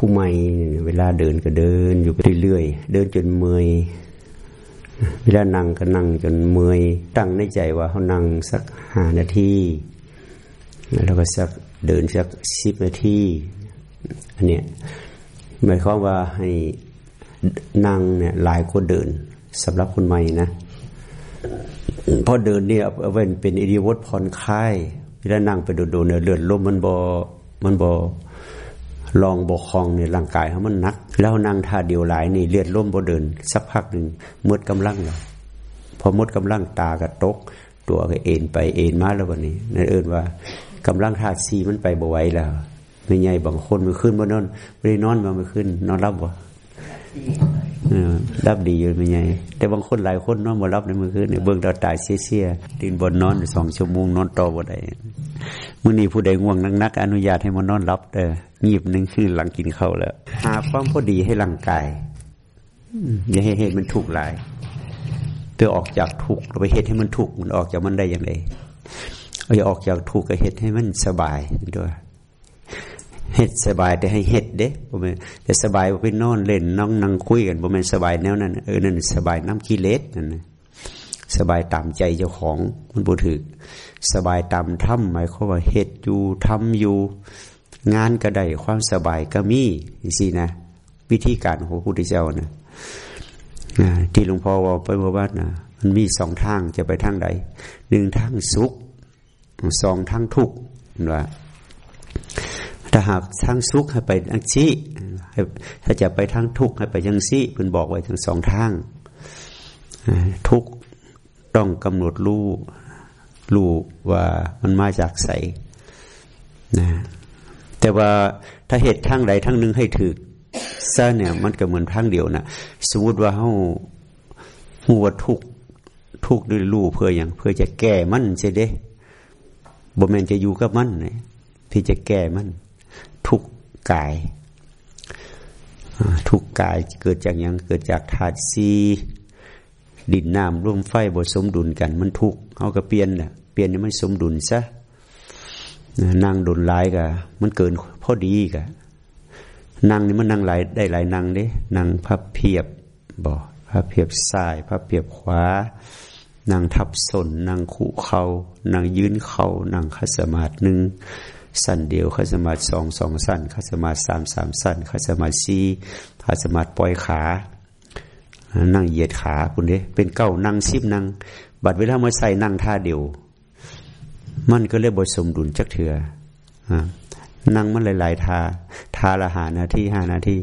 ผู้ใหม่เวลาเดินก็เดิน อยู่ไปเรื่อยๆเดินจนเมื่อยเวลานั่งก็นั่งจนเมื่อยตั้งในใจว่าเขานั่งสักห้านาทีแล้วก็สักเดินสักสิบนาทีอันเนี้ยหมายความว่าให้นั่งเนี่ยหลายคนเดินสำหรับคนใหม่นะพอเดินเนี่ยเอาเป็นเป็นอิริวตผ่อนคลายเวลานั่งไปโดดๆเนี่ยเลือดลมมันบอมันบอ ลองบกคองในร่างกายเขามันนัก แล้วนั่งท่าเดียวหลายนี่เลือดล่มบ่เดิน สักพักหนึ่งมดกำลังแล้วพอมดกำลังตากระตก ตัวก็เอ็นไปเอ็นมาแล้ววันนี้นั่นเอินว่ากำลังธาตุซีมันไปบ่ไหวแล้วไม่ใหญ่บางคนมันขึ้นบ่นอนไม่ได้นอนมาไม่ขึ้น นอนรับบ่ รับดีอยู่ไม่ใหญ่แต่บางคนหลายคนนอนบ่รับในมือคืนเนี่ยเบิ่งเราตายเสียๆดินบนนอนสองชั่วโมงนอนต่อบ่ได้มื่อนี้ผู้ใดง่วงนักๆอนุญาตให้มันอนรับเด้องีบหนึ่งคือหลังกินข้าวแล้วหาความพอดีให้ร่างกายอย่าให้เหตุมันถูกหลายเพื่อออกจากทุกข์เราไปเหตุให้มันถูกมันออกจากมันได้อย่างไรเอาอย่าออกจากทุกข์ก็เหตุให้มันสบายด้วย เหตุสบายแต่ให้เหตุเด้บ่แม่แต่สบายไปนอนเล่นน้องนั่งคุยกันบ่แม่นสบายแนวนั้นเออนั่นสบายน้ำกิเลสนั่นนะสบายตามใจเจ้าของมันบูถือสบายตามถ้ำหมายความว่าเหตุอยู่ทำอยู่ งานก็ได้ความสบายก็มีสินะ วิธีการของพระพุทธเจ้านะที่หลวงพ่อว่าไปเมื่านะมันมีสองทางจะไปทางใดหนึ่งทางสุขสองทางทุกข์ว่า ถ้าหากทางสุขให้ไปทางชี้ถ้าจะไปทางทุกข์ให้ไปทางซี้เพิ่นบอกไว้ทั้งสองทางทุกข์ต้องกำหนดรู้รู้ว่ามันมาจากใสนะแต่ว่าถ้าเหตุทั้งใดทั้งหนึ่งให้ถือซะเนี่ย มันก็เหมือนทั้งเดียวนะสมมติว่าเฮาหัวทุกทุกด้วยรู้เพื่ออย่างเพื่อจะแก้มันเสียเด้บ่แมนจะอยู่กับมันนะที่จะแก้มัน ทุกกาย ทุกกายเกิดจากอย่างเกิดจากธาตุซีดินน้ำร่วมไฟบสมดุลกันมันทุกเอาก็เปียนน่ะเปลี่ยนให้มันสมดุลซะนั่งดุลหลายกะมันเกินพอดีกะนั่งนี่มันนั่งหลายได้หลายนั่งเด้นั่งพับเพียบบ่พับเพียบซ้ายพับเพียบขวานั่งทับสนนั่งขู่เขานั่งยืนเขานั่งคัสมาธิหนึ่ง สั้นเดียวคัสมาธิสองสองสั้นคัสมาธิสามสามสั้นคัสมาธิสี่คัสมาธิปล่อยขา นั่งเหยียดขาคุณเด้เป็นเก้านั่งซิบนั่งบัดเวลามาใส่นั่งท่าเดียว มันก็เลยบทสมดุลจักเถื่อนั่งมันหลาย ๆ ทา ทาละหานาทีห้านาที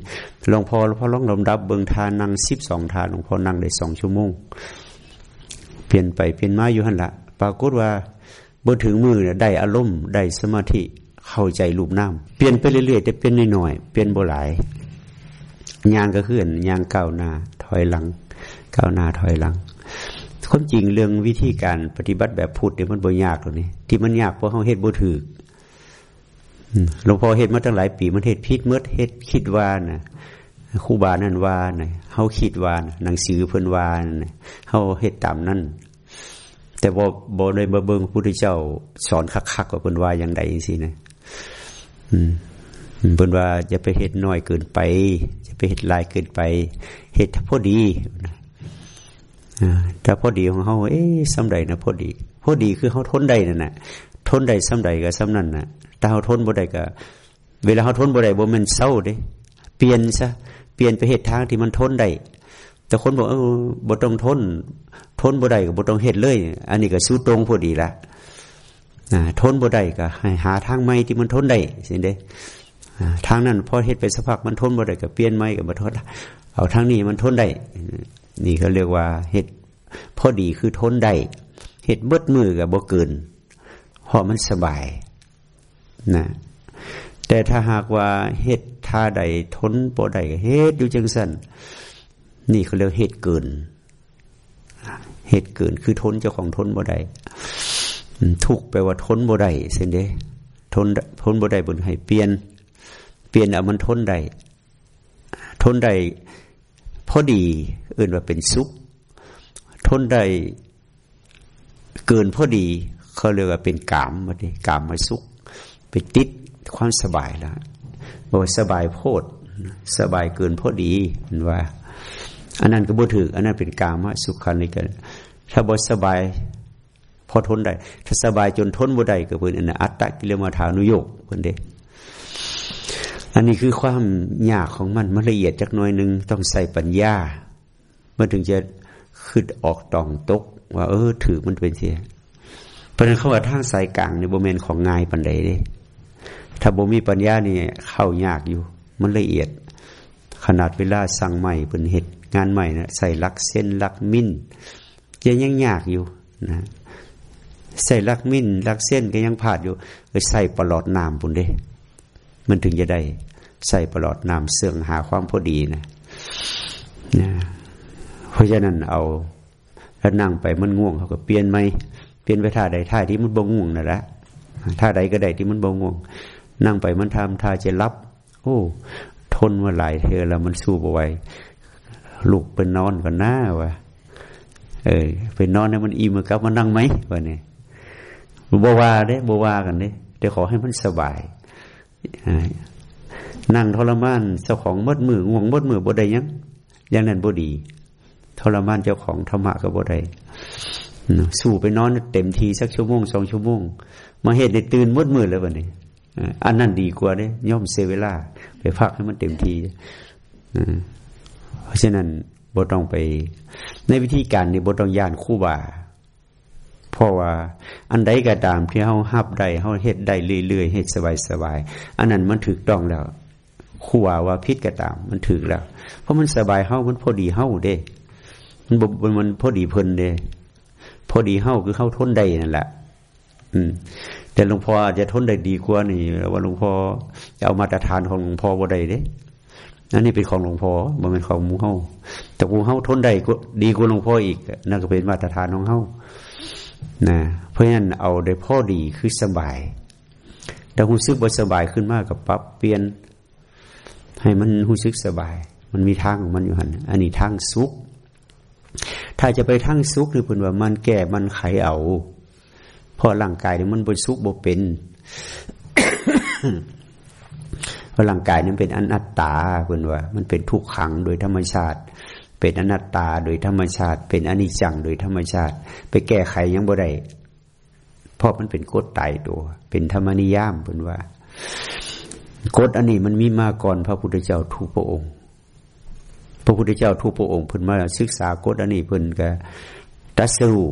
หลวงพ่อหลวงพ่อลองลำดับเบิงทานั่งสิบสองทาหลวงพ่อนั่งได้สองชั่วโมง เปลี่ยนไปเปลี่ยนมาอยู่หันละปรากฏว่าบนถึงมือเนี่ยได้อารมณ์ได้สมาธิ เข้าใจรูปน้ำเปลี่ยนไปเรื่อยๆแต่เปลี่ยนน้อยๆเปลี่ยนโบหลายยางก็ขึ้นยางก้าวหน้าถอยหลังก้าวหน้าถอยหลังความจริงเรื่องวิธีการปฏิบัติแบบพุทธเนี่ยมันบ่ยากตรงนี้ที่มันยากเพราะเขาเฮ็ดบ่ถือหลวงพ่อเฮ็ดมาตั้งหลายปีมันเฮ็ดพิษเมื่อเฮ็ดคิดว่านะครูบานั่นว่านะเฮาคิดว่านะหนังสือเพิ่นว่านะเฮาเฮ็ดตามนั้นแต่บ่บ่ได้มาเบิ่งพระพุทธเจ้า สอนคักๆว่าเพิ่นว่าอย่างใดจังซี่นะ เพิ่นว่าจะไปเฮ็ดน้อยเกินไป จะไปเฮ็ดลายเกินไปเฮ็ดพอดีถ้าพอดีของเขาเอ๊ะซ้ำใดนะพอดี พอดีคือเขาทนได้นั่นแหะทนได้ซ้ำใดก็ซ้ำนั่นน่ะถ้าเขาทนบ่ได้ก็เวลาเขาทนบ่ได้บ่มันเศร้าเด้ เปลี่ยนซะเปลี่ยนไปเหตุทางที่มันทนได้แต่คนบอกเออบ่ต้องทน ทนบ่ได้ก็บ่ต้องเฮ็ดเลย อันนี้ก็สู้ตรงพอดีละ ทนบ่ได้ก็ให้หาทางใหม่ที่มันทนได้สิเด้ทางนั้นพอเฮ็ดไปสักพักมันทนบ่ได้ก็เปลี่ยนใหม่ก็บ่ทนเอาทางนี้มันทนได้นี่เขาเรียกว่าเห็ดพอดีคือทนได้เห็ดเบิดมือกับบ่เกินเพราะมันสบายนะแต่ถ้าหากว่าเห็ดท่าใดทนบ่ได้เห็ดอยู่จังสันนี่เขาเรียกเห็ดเกินเหตุเกินคือทนเจ้าของทนบ่ได้ ทุกแปลว่าทนบ่ได้เส้นเด้ทนทนบ่ได้บนให้เปลี่ยน เปลี่ยนเอามันทนได้ทนได้พอดีเอื่นว่าเป็นสุข ทนได้เกินพอดีเขาเรียกว่าเป็นกามมาดิกามมาสุข ไปติดความสบายแล้วบอกว่าสบายโพดสบายเกินพอดีมันว่า อันนั้นก็บ่ถืออันนั้นเป็นกามสุขันนี่กันถ้าบ่สบาย พอทนได้ถ้าสบายจนทนบ่ได้ก็เพิ่นอันอัตตะกิเลมาฐานุโยกเพิ่นเด้อันนี้คือความยากของมันมันละเอียดจักหน่อยหนึ่งต้องใส่ปัญญาเมื่อถึงจะขึ้นออกตองตก ว่า เออ ถือมันเป็นเสียเพราะนั้นเขาว่าทางสายกลางในโบเมนของง่ายปันใดเด้ถ้าบ่มีปัญญานี่เข้ายากอยู่ มันละเอียด ขนาดเวลาสั่งใหม่เป็นเหตุงานใหม่นะใส่ลักเส้นลักมิ้นยังยังยากอยู่นะ ใส่ลักมิ้นลักเส้นก็ยังผ่าดอยู่ใส่ปลอดน้ำปุ่นเด้มันถึงจะได้ ใส่ปลอดน้ำเสื่องหาความพอดีนะนะเพราะฉะนั้นเอาแล้วนั่งไปมันง่วงเขาก็เปลี่ยนไหมเปลี่ยนไปท่าใดท่าที่มันบ่ง่วงนั่นแหละท่าใดก็ได้ที่มันบ่ง่วง นั่งไปมันทำท่าจะรับ โอ้ ทนมาหลายเธอแล้วมันสู้บ่ไหวลุกไปนอนก่อนหน้าวะเออไปนอนให้มันอิ่มกับมานั่งไหมวะเนี่ย บวาเด้บวากันเด้เดี๋ยวขอให้มันสบายนั่งทรมานเจ้าของมดมือง่วงมดมือบ่ได้ยังอย่างนั้นบ่ดีทรมานเจ้าของธรรมะก็บ่ได้สู้ไปนอนเต็มทีสักชั่วโมงสองชั่วโมง มาเหตุในตื่นมดมือแล้ววันนี้อันนั้นดีกว่าเนี่ยย่อมเซเวลา ไปพักให้มันเต็มทีเพราะฉะนั้นบต้องไป ในวิธีการนี้บต้องยานคู่บ่า เพราะว่า อันใดก็ตามที่เขาหับได้เขาเฮ็ดได้เรื่อยๆเฮ็ดสบายๆอันนั้นมันถูกต้องแล้วคู่ว่าว่าพิษก็ตาม มันถูกแล้ว เพราะมันสบายเฮามันพอดีเฮาเด้ มันมันพอดีเพลินเด้ พอดีเฮาคือเฮาทนได้นั่นแหละอืมแต่หลวงพ่ออาจจะทนได้ดีกว่านี่ว่าหลวงพ่อจะเอามาตรฐานของหลวงพ่อบ่าได้เด้นั่นนี่เป็นของหลวงพ่อบ่เป็นของมูเฮาแต่มูเฮาทนได้ดีกว่าหลวงพ่ออีกนั่นก็เป็นมาตรฐานของเฮา นะเพราะฉะนั้นเอาได้พ่อดีคือสบายแต่หูซึกบ่สบายขึ้นมากกับปรับเปลี่ยน ให้มันหูซึกสบาย มันมีทางของมันอยู่หันอันนี้ทางสุข ถ้าจะไปทางสุขหรือเป็นว่ามันแก่มันไขเอาพราะร่างกายเนี่ยมันบริสุทธิ์บ่เป็นเพราะร่างกายนี่เป็นอนัตตาเพื่นว่า มันเป็นทุกขังโดยธรรมชาติ เป็นอนัตตาโดยธรรมชาติ เป็นอนิจจังโดยธรรมชาติ ไปแก้ไขยังบ่ได้เพราะมันเป็นกฎตายตัว เป็นธรรมนิยามเพื่อนว่ากฎอันนี้มันมีมาก่อนพระพุทธเจ้าทุกพระองค์ พระพุทธเจ้าทุกพระองค์เพิ่นมาศึกษากฎอันนี้เพิ่นก็ตัสรุ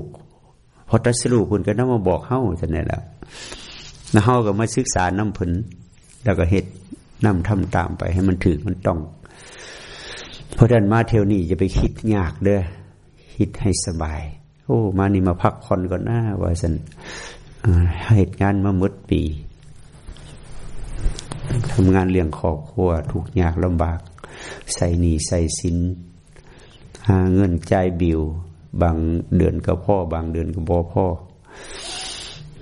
พอตัสรุคุณก็น้ำมาบอกเฮ้าจะไหนแล้วนะเฮ้าก็มาศึกษาน้ำผลแล้วก็เหตุนำทำตามไปให้มันถือมันต้อง เพราะดันมาเทวนี้จะไปคิดยากเด้อคิดให้สบาย โอ้ มานี่มาพักผ่อนก่อนหน้าว่าสันเหตุงานมามืดปีทำงานเลี้ยงครอบครัวทุกยากลำบาก ใส่หนีใส่สินหาเงินใจบิวบางเดือนก็พ่อ บางเดือนก็บอพ่อ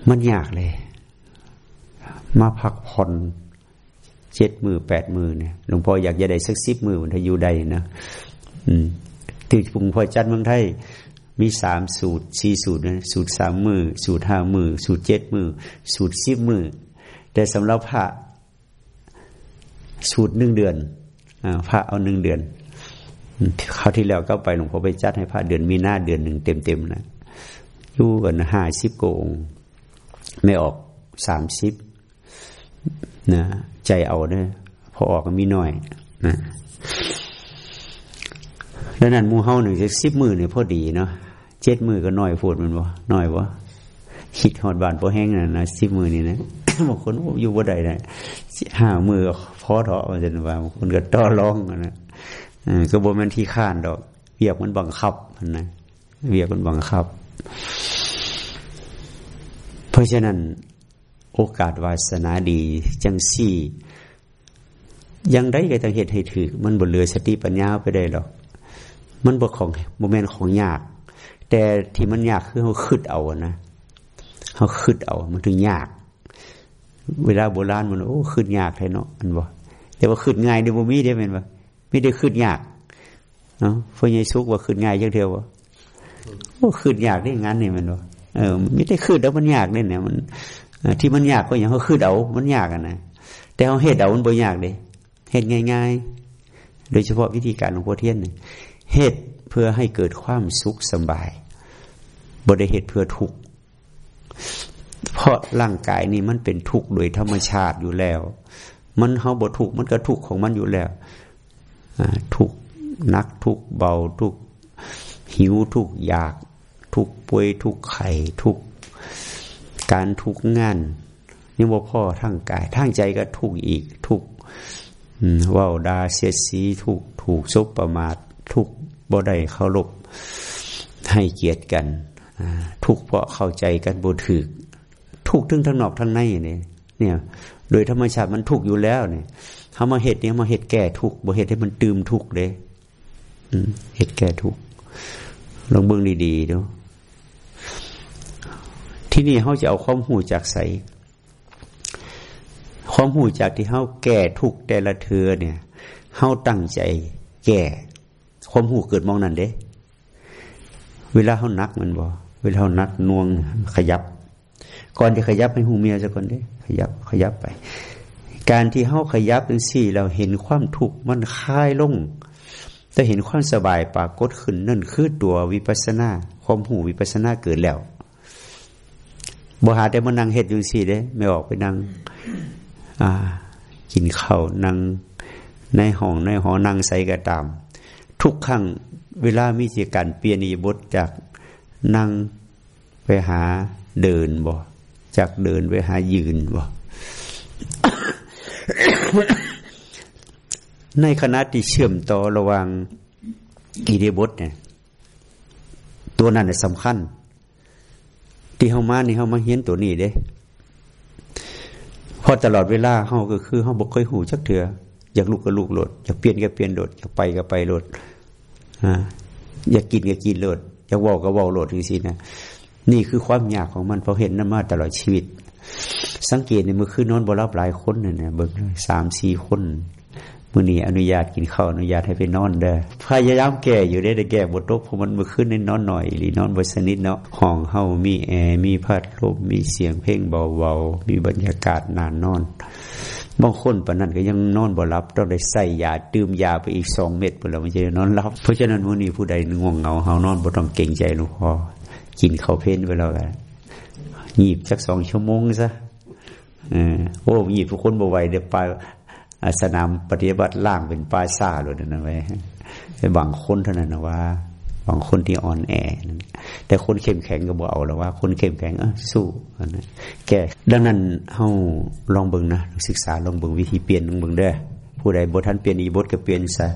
มันยากเลย มาพักผ่อน เจ็ดมือแปดมือเนี่ยหลวงพ่ออยากจะได้สักสิบมือถ้าอยู่ได้นะอืมที่พุงพ่อจัดเมืองไทยมีสามสูตรสี่สูตรนะสูตรสามมือ สูตรห้ามือ สูตรเจ็ดมือ สูตรสิบมือ แต่สำหรับพระสูตรหนึ่งเดือนอพระเอาหนึ่งเดือนคราวที่แล้วก็ไปหลวงพ่อไปจัดให้พระเดือนมีหน้าเดือนหนึ่งเต็มๆนะยู่กันห้าสิบโกงไม่ออกสามสิบ นะใจเอาเนะพอออกก็มีน้อยนะแล้วนั้นมูเฮาหนึ่งจะสิบมือเนี่ยพอดีเนาะเจ็ดมือก็น้อยพูดมันวะน้อยวะคิดหอดบานพอแห้งน่ะนะสิบมือนี่นะบางคนอยู่บ่ได้นะห้ามือพอเถาะมันจะว่าบางคนก็ต้อร้องนะก็บ่แม่นที่ข้านดอกเวียกมันบังคับนะเวียกมันบังคับ เพราะฉะนั้น โอกาสวาสนาดี จังสี่ยังได้ก็ต้องเหตุให้ถือมันบ่เหลือสติปัญญาไปได้หรอกมันบ่ของโมเมนต์ของยาก แต่ที่มันยากคือเขาคืดเอานะเขาคืดเอา มันถึงยาก เวลาโบราณมันโอ้คืดยากแท้เนาะมันบ่แต่ว่าคืดง่ายเดี๋ยวบ่มีได้เป็นบ่ไม่ได้ขึ้นยากเนาะพระเยซูว่าขึ้นง่ายยังเดียววะโอ้ขึ้นยากได้งั้นเนี่ยมันวะเออไม่ได้ขึ้นแล้วมันยากเนี่ยเนี่ยมัน ที่มันยากก็อย่างเขาขึ้นเอามันยากนะแต่เอาเหตุเอามันบ่ยากเลยเหตุง่าย ๆ โดยเฉพาะวิธีการหลวงพ่อเทียนเหตุเพื่อให้เกิดความสุขสบายบริเหตุเพื่อทุกข์เพราะร่างกายนี่มันเป็นทุกข์โดยธรรมชาติอยู่แล้ว มันเฮาบ่ทุกข์มันก็ทุกข์ของมันอยู่แล้วทุกข์นักทุกข์เบาทุกข์หิวทุกข์อยาก ทุกข์ป่วยทุกข์ไข้ทุกข์ การทุกงานนี่ว่พ่อทั้งกายทั้งใจก็ทุกอีกทุกว่าดาเสียสีทุกถูกซบประมาททุกบ่ได้เคารพให้เกียรติกันทุกเพราะเข้าใจกันบูถือทุกทั้งทั้งนอกทั้งในเนี่ยเนี่ย โดยธรรมชาติมันทุกอยู่แล้วเนี่ยเขามาเหตุเนี่ยมาเหตุแก่ทุกบ่เหตุให้มันตืมทุกเลยเหตุแก่ทุกลองเบิ่งดีๆดู ที่นี่เขาจะเอาความหูจากใสความหูจากที่เขาแก่ทุกแต่ละเธอเนี่ยเขาตั้งใจแก่ ความหูเกิดมองนั่นเด้ เวลาเขานักมันบ่เวลาเขานักนวงขยับ ก่อนจะขยับให้หูเมียสักคนเด้ ขยับขยับไป การที่เขาขยับเป็นสี่ เราเห็นความทุกข์มันคลายลงจะเห็นความสบายปรากฏขึ้นนั่นคือตัววิปัสนา ความหูวิปัสนาเกิดแล้ว บหาได้มานั่งเห็ดอยู่สี่เด้ ไม่ออกไปนั่งกินข้าวนั่งในห้องในหอนั่งใส่กระตาม ทุกครั้งเวลามีเจการเปลี่ยนอีบทจากนั่งไปหาเดินบ่จากเดินไปหายืนบ่ในขณะที่เชื่อมต่อระหว่างอีเดบทเนี่ย ตัวนั้นสำคัญ ที่เฮามานี่เฮามาเฮียนตัวนี้เด้พอตลอดเวลาเฮาก็คือเฮาบ่เคยหูจักเถื่ออยากลุกก็ลุกโลดอยากเปลี่ยนก็เปลี่ยนโลดอยากไปก็ไปโลดอ่าอยากกินก็กินโลดอยากว้าก็ว้าโลดจังซี่นะนี่คือความยากของมันเพราะเห็นนำมาตลอดชีวิต สังเกตในมือคืนนอนบ่รับหลายคนเนี่ยเบิ่งสามสี่คน มื่อนี้อนุญาตกินข้าวอนุญาตให้ไปนอนเด้อพยายามแก่อยู่ได้แต่แก่บทตกเพราะมันมือคืนนี่นอนหน่อยหรือนอนบนสนิทเนาะห้องเฮามีแอร์มีพัดลมมีเสียงเพลงเบาๆมีบรรยากาศนานนอนบางคนปะนั้นก็ยังนอนบ่หลับต้องได้ใส่ยาดื่มยาไปอีกสองเม็ดเพื่อมันจะนอนหลับเพราะฉะนั้นมื่อนี้ผู้ใดง่วงเหงาเฮานอนบ่ต้องเก่งใจหลวงพ่อกินข้าวเพลนไปแล้วกันหยีบสักสองชั่วโมงซะอโอ้หยีบทุกคนบ่ไหวเดี๋ยวไป สนามปฏิบัติล่างเป็นปลายซ่าเลยนะเว้ยบางคนเท่านั้นนะว่าบางคนที่อ่อนแอแต่คนเข้มแข็งก็บอกเอาแล้วว่า คนเข้มแข็งอะสู้นะแกดังนั้นเฮาลองเบิ่งนะศึกษาลองเบิ่งวิธีเปลี่ยนลองเบิ่งเด้อผู้ใดบทท่านเปลี่ยนอีบทก็เปลี่ยนซะ